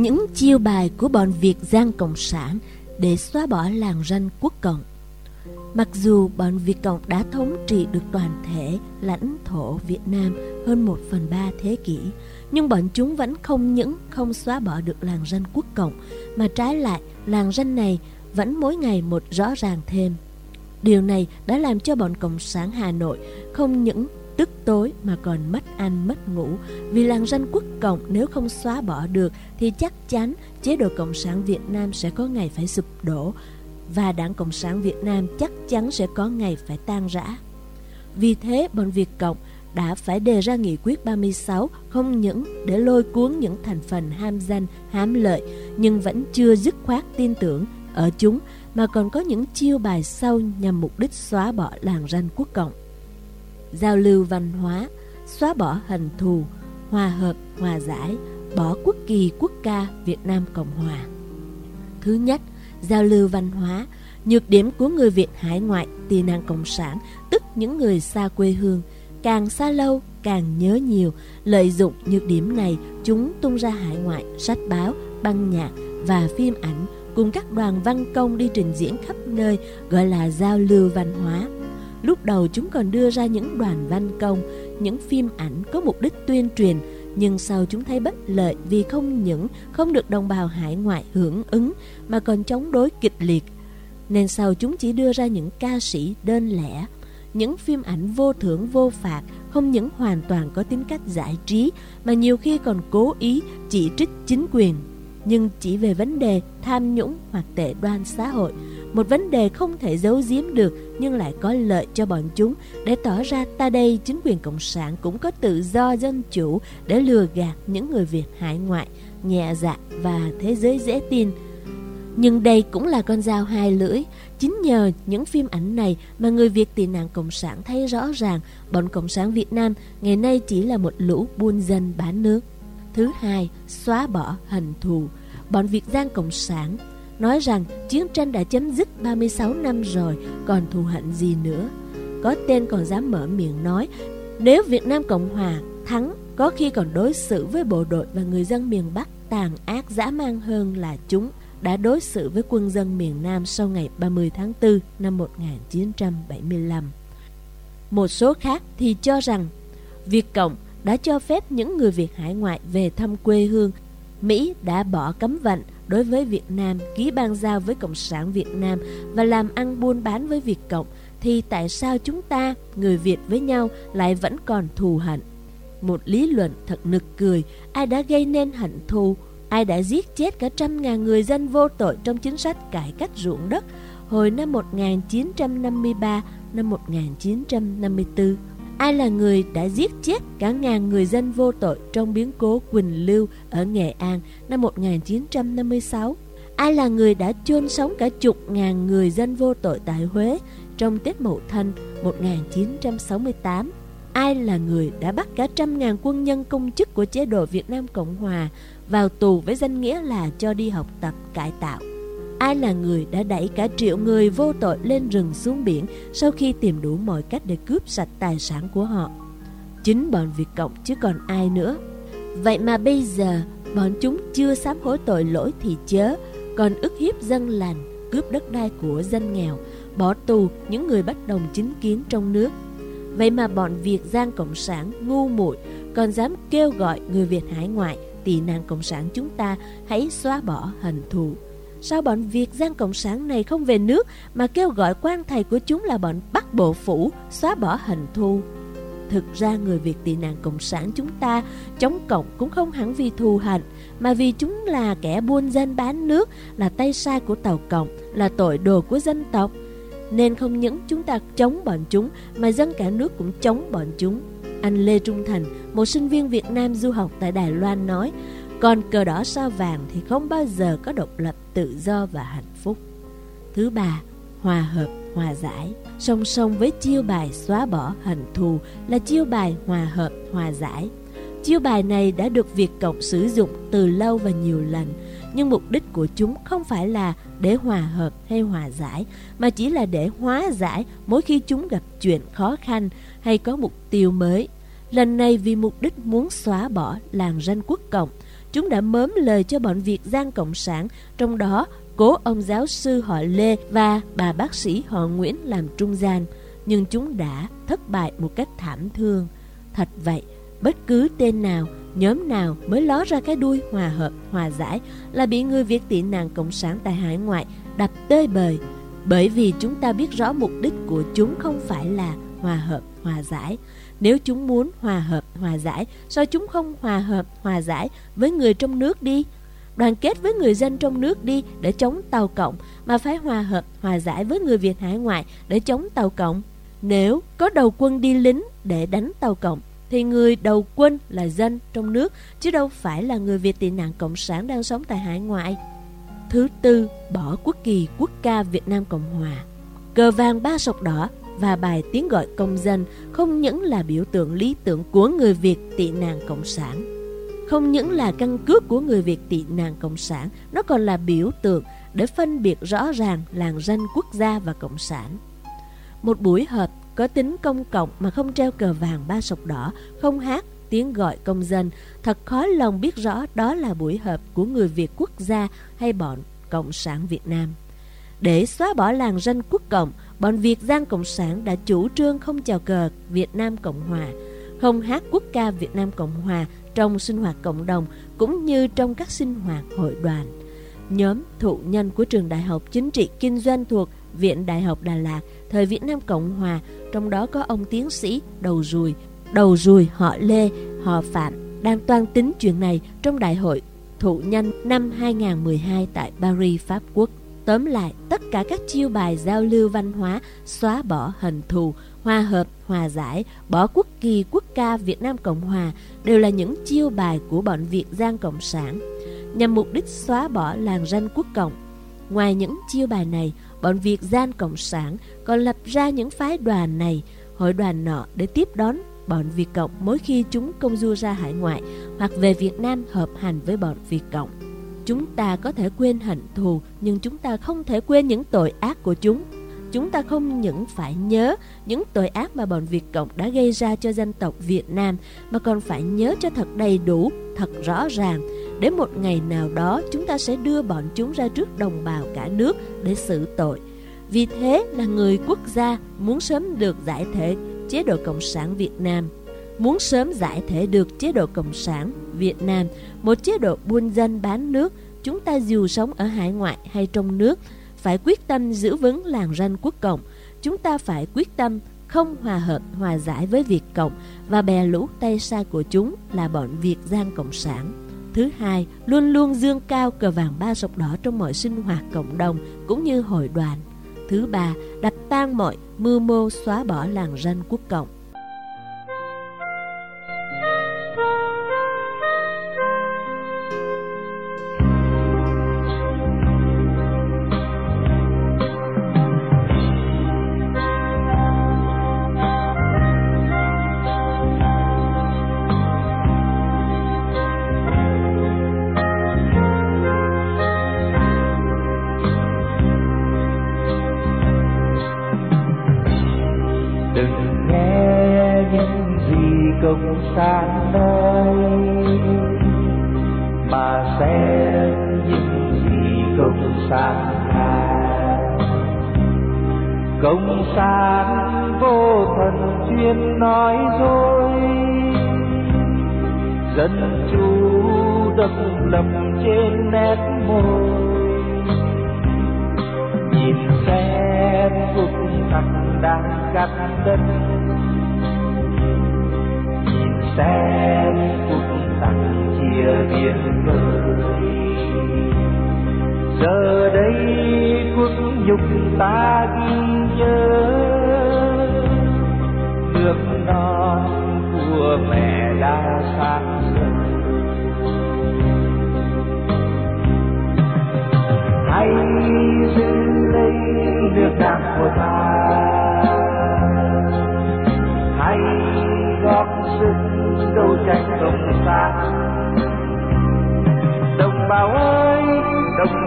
những chiêu bài của bọn Việt Giang Cộng sản để xóa bỏ làng ranh quốc cộng. Mặc dù bọn Việt Cộng đã thống trị được toàn thể lãnh thổ Việt Nam hơn một phần ba thế kỷ, nhưng bọn chúng vẫn không những không xóa bỏ được làng ranh quốc cộng, mà trái lại làng ranh này vẫn mỗi ngày một rõ ràng thêm. Điều này đã làm cho bọn Cộng sản Hà Nội không những tức tối mà còn mất ăn mất ngủ vì làng ranh quốc cộng nếu không xóa bỏ được thì chắc chắn chế độ Cộng sản Việt Nam sẽ có ngày phải sụp đổ và Đảng Cộng sản Việt Nam chắc chắn sẽ có ngày phải tan rã. Vì thế, bọn Việt Cộng đã phải đề ra nghị quyết 36 không những để lôi cuốn những thành phần ham danh, hám lợi nhưng vẫn chưa dứt khoát tin tưởng ở chúng mà còn có những chiêu bài sau nhằm mục đích xóa bỏ làng ranh quốc cộng. Giao lưu văn hóa, xóa bỏ hận thù, hòa hợp, hòa giải, bỏ quốc kỳ quốc ca Việt Nam Cộng Hòa. Thứ nhất, giao lưu văn hóa, nhược điểm của người Việt hải ngoại tị nạn cộng sản, tức những người xa quê hương, càng xa lâu càng nhớ nhiều, lợi dụng nhược điểm này, chúng tung ra hải ngoại sách báo, băng nhạc và phim ảnh cùng các đoàn văn công đi trình diễn khắp nơi gọi là giao lưu văn hóa. Lúc đầu chúng còn đưa ra những đoàn văn công, những phim ảnh có mục đích tuyên truyền, nhưng sau chúng thấy bất lợi vì không những không được đồng bào hải ngoại hưởng ứng mà còn chống đối kịch liệt. Nên sau chúng chỉ đưa ra những ca sĩ đơn lẻ, những phim ảnh vô thưởng vô phạt không những hoàn toàn có tính cách giải trí mà nhiều khi còn cố ý chỉ trích chính quyền nhưng chỉ về vấn đề tham nhũng hoặc tệ đoan xã hội một vấn đề không thể giấu giếm được nhưng lại có lợi cho bọn chúng. Để tỏ ra ta đây chính quyền cộng sản cũng có tự do dân chủ để lừa gạt những người việt hải ngoại nhẹ dạ và thế giới dễ tin. Nhưng đây cũng là con dao hai lưỡi. Chính nhờ những phim ảnh này mà người việt tị nạn cộng sản thấy rõ ràng bọn cộng sản việt nam ngày nay chỉ là một lũ buôn dân bán nước. Thứ hai, xóa bỏ hình thù. Bọn Việt Giang Cộng sản nói rằng chiến tranh đã chấm dứt 36 năm rồi, còn thù hận gì nữa. Có tên còn dám mở miệng nói, nếu Việt Nam Cộng Hòa thắng, có khi còn đối xử với bộ đội và người dân miền Bắc tàn ác dã man hơn là chúng đã đối xử với quân dân miền Nam sau ngày 30 tháng 4 năm 1975. Một số khác thì cho rằng Việt Cộng đã cho phép những người Việt hải ngoại về thăm quê hương. Mỹ đã bỏ cấm vận đối với Việt Nam, ký ban giao với Cộng sản Việt Nam và làm ăn buôn bán với Việt Cộng, thì tại sao chúng ta, người Việt với nhau, lại vẫn còn thù hận? Một lý luận thật nực cười, ai đã gây nên hận thù, ai đã giết chết cả trăm ngàn người dân vô tội trong chính sách cải cách ruộng đất hồi năm 1953, năm 1954. Ai là người đã giết chết cả ngàn người dân vô tội trong biến cố Quỳnh Lưu ở Nghệ An năm 1956? Ai là người đã chôn sống cả chục ngàn người dân vô tội tại Huế trong Tết Mậu Thân 1968? Ai là người đã bắt cả trăm ngàn quân nhân công chức của chế độ Việt Nam Cộng Hòa vào tù với danh nghĩa là cho đi học tập cải tạo? Ai là người đã đẩy cả triệu người vô tội lên rừng xuống biển sau khi tìm đủ mọi cách để cướp sạch tài sản của họ? Chính bọn Việt Cộng chứ còn ai nữa. Vậy mà bây giờ bọn chúng chưa sám hối tội lỗi thì chớ, còn ức hiếp dân lành, cướp đất đai của dân nghèo, bỏ tù những người bất đồng chính kiến trong nước. Vậy mà bọn Việt Giang Cộng sản ngu muội còn dám kêu gọi người Việt hải ngoại tị nạn Cộng sản chúng ta hãy xóa bỏ hình thù Sao bọn Việt Giang Cộng sản này không về nước mà kêu gọi quan thầy của chúng là bọn bắt bộ phủ, xóa bỏ hình thu? Thực ra người Việt tị nạn Cộng sản chúng ta chống cộng cũng không hẳn vì thù hận, mà vì chúng là kẻ buôn dân bán nước, là tay sai của Tàu Cộng, là tội đồ của dân tộc. Nên không những chúng ta chống bọn chúng, mà dân cả nước cũng chống bọn chúng. Anh Lê Trung Thành, một sinh viên Việt Nam du học tại Đài Loan nói, còn cờ đỏ sao vàng thì không bao giờ có độc lập, tự do và hạnh phúc. Thứ ba, hòa hợp, hòa giải. Song song với chiêu bài xóa bỏ hận thù là chiêu bài hòa hợp, hòa giải. Chiêu bài này đã được Việt Cộng sử dụng từ lâu và nhiều lần, nhưng mục đích của chúng không phải là để hòa hợp hay hòa giải, mà chỉ là để hóa giải mỗi khi chúng gặp chuyện khó khăn hay có mục tiêu mới. Lần này vì mục đích muốn xóa bỏ làng ranh quốc cộng, chúng đã mớm lời cho bọn Việt gian Cộng sản, trong đó cố ông giáo sư họ Lê và bà bác sĩ họ Nguyễn làm trung gian. Nhưng chúng đã thất bại một cách thảm thương. Thật vậy, bất cứ tên nào, nhóm nào mới ló ra cái đuôi hòa hợp, hòa giải là bị người Việt tị nạn Cộng sản tại hải ngoại đập tơi bời. Bởi vì chúng ta biết rõ mục đích của chúng không phải là hòa hợp, hòa giải. Nếu chúng muốn hòa hợp, hòa giải, sao chúng không hòa hợp, hòa giải với người trong nước đi? Đoàn kết với người dân trong nước đi để chống Tàu Cộng, mà phải hòa hợp, hòa giải với người Việt hải ngoại để chống Tàu Cộng. Nếu có đầu quân đi lính để đánh Tàu Cộng, thì người đầu quân là dân trong nước, chứ đâu phải là người Việt tị nạn Cộng sản đang sống tại hải ngoại. Thứ tư, bỏ quốc kỳ quốc ca Việt Nam Cộng Hòa. Cờ vàng ba sọc đỏ và bài tiếng gọi công dân không những là biểu tượng lý tưởng của người Việt tị nạn Cộng sản, không những là căn cước của người Việt tị nạn Cộng sản, nó còn là biểu tượng để phân biệt rõ ràng làng danh quốc gia và Cộng sản. Một buổi họp có tính công cộng mà không treo cờ vàng ba sọc đỏ, không hát tiếng gọi công dân, thật khó lòng biết rõ đó là buổi họp của người Việt quốc gia hay bọn Cộng sản Việt Nam. Để xóa bỏ làng danh quốc cộng, bọn Việt Giang Cộng sản đã chủ trương không chào cờ Việt Nam Cộng Hòa, không hát quốc ca Việt Nam Cộng Hòa trong sinh hoạt cộng đồng cũng như trong các sinh hoạt hội đoàn. Nhóm thụ nhân của trường Đại học Chính trị Kinh doanh thuộc Viện Đại học Đà Lạt thời Việt Nam Cộng Hòa, trong đó có ông tiến sĩ Đầu Rùi, Đầu Rùi họ Lê, họ Phạm, đang toan tính chuyện này trong Đại hội thụ nhân năm 2012 tại Paris, Pháp Quốc. Tóm lại, tất cả các chiêu bài giao lưu văn hóa, xóa bỏ hình thù, hòa hợp, hòa giải, bỏ quốc kỳ, quốc ca Việt Nam Cộng Hòa đều là những chiêu bài của bọn Việt Giang Cộng sản, nhằm mục đích xóa bỏ làng ranh quốc cộng. Ngoài những chiêu bài này, bọn Việt Giang Cộng sản còn lập ra những phái đoàn này, hội đoàn nọ để tiếp đón bọn Việt Cộng mỗi khi chúng công du ra hải ngoại hoặc về Việt Nam hợp hành với bọn Việt Cộng. Chúng ta có thể quên hận thù, nhưng chúng ta không thể quên những tội ác của chúng. Chúng ta không những phải nhớ những tội ác mà bọn Việt Cộng đã gây ra cho dân tộc Việt Nam, mà còn phải nhớ cho thật đầy đủ, thật rõ ràng. để một ngày nào đó chúng ta sẽ đưa bọn chúng ra trước đồng bào cả nước để xử tội. Vì thế là người quốc gia muốn sớm được giải thể chế độ Cộng sản Việt Nam muốn sớm giải thể được chế độ Cộng sản Việt Nam, một chế độ buôn dân bán nước, chúng ta dù sống ở hải ngoại hay trong nước, phải quyết tâm giữ vững làng ranh quốc cộng. Chúng ta phải quyết tâm không hòa hợp, hòa giải với Việt Cộng và bè lũ tay sai của chúng là bọn Việt gian Cộng sản. Thứ hai, luôn luôn dương cao cờ vàng ba sọc đỏ trong mọi sinh hoạt cộng đồng cũng như hội đoàn. Thứ ba, đập tan mọi mưu mô xóa bỏ làng ranh quốc cộng. sang đây mà xem những gì công sản ngàn công sản vô thần chuyên nói dối. Dân chủ độc lập trên nét môi. Nhìn xem cuộc thật đang cắt đất sẽ phút tặng chia biển vời giờ đây quốc nhục ta ghi nhớ nước non của mẹ đã sang hãy giữ lấy nước nam của ta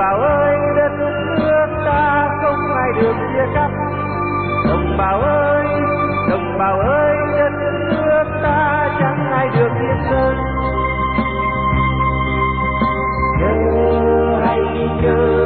đồng bào ơi đất nước ta không ai được chia cắt. Đồng bào ơi, đồng bào ơi đất nước ta chẳng ai được yên sơn chờ hay chờ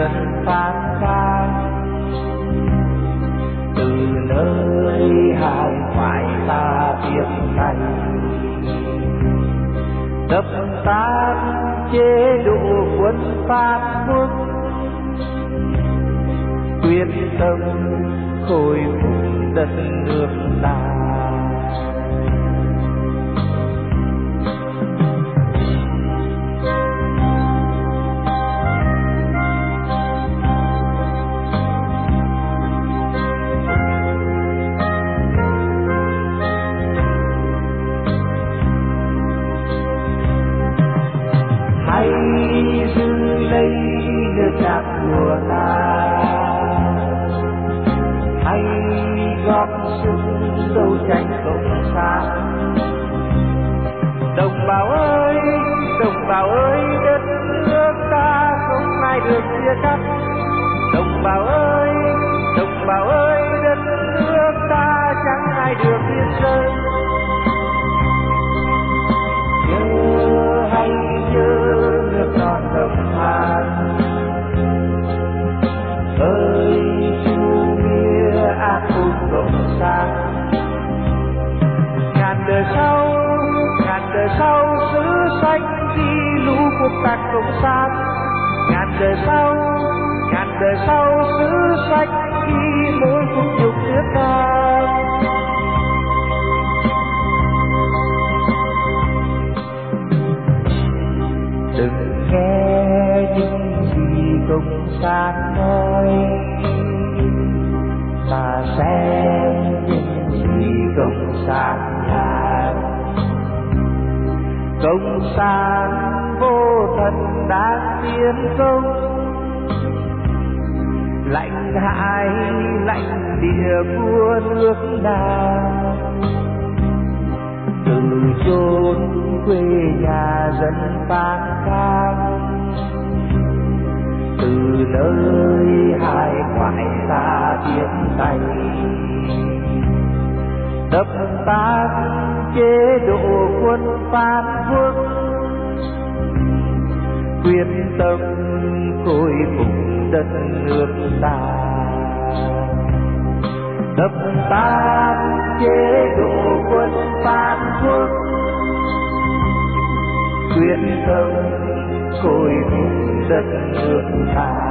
dân phát khang từ nơi hàng ngoại ta tiếng thành đập tan chế độ quân pháp quốc. Quyết tâm khôi phục đất nước ta. Bào ơi, đồng bào ơi, đất nước ta không ai được chia cắt. Đồng bào ơi, đồng bào ơi, đất nước ta chẳng ai được yên rơi. Nhớ hay nhớ nước non đồng than ơi chủ nghĩa ác cùng cộng sản. Ngàn đời sau đời sau xứ sách đi lũ cuộc tạc cộng sản ngàn đời sau, ngàn đời sau xứ sách đi mỗi cuộc dục nước ta đừng nghe những gì cộng sản nói, mà xem những gì cộng sản cộng sản vô thần đã tiến công. Lạnh hại, lạnh địa của nước nam từ chốn quê nhà dân tan cao từ nơi hai ngoại xa tiến tay đập tan chế độ quân phát quốc quyết tâm khôi phục đất nước ta. Đập tan chế độ quân phát quốc quyết tâm khôi phục đất nước ta.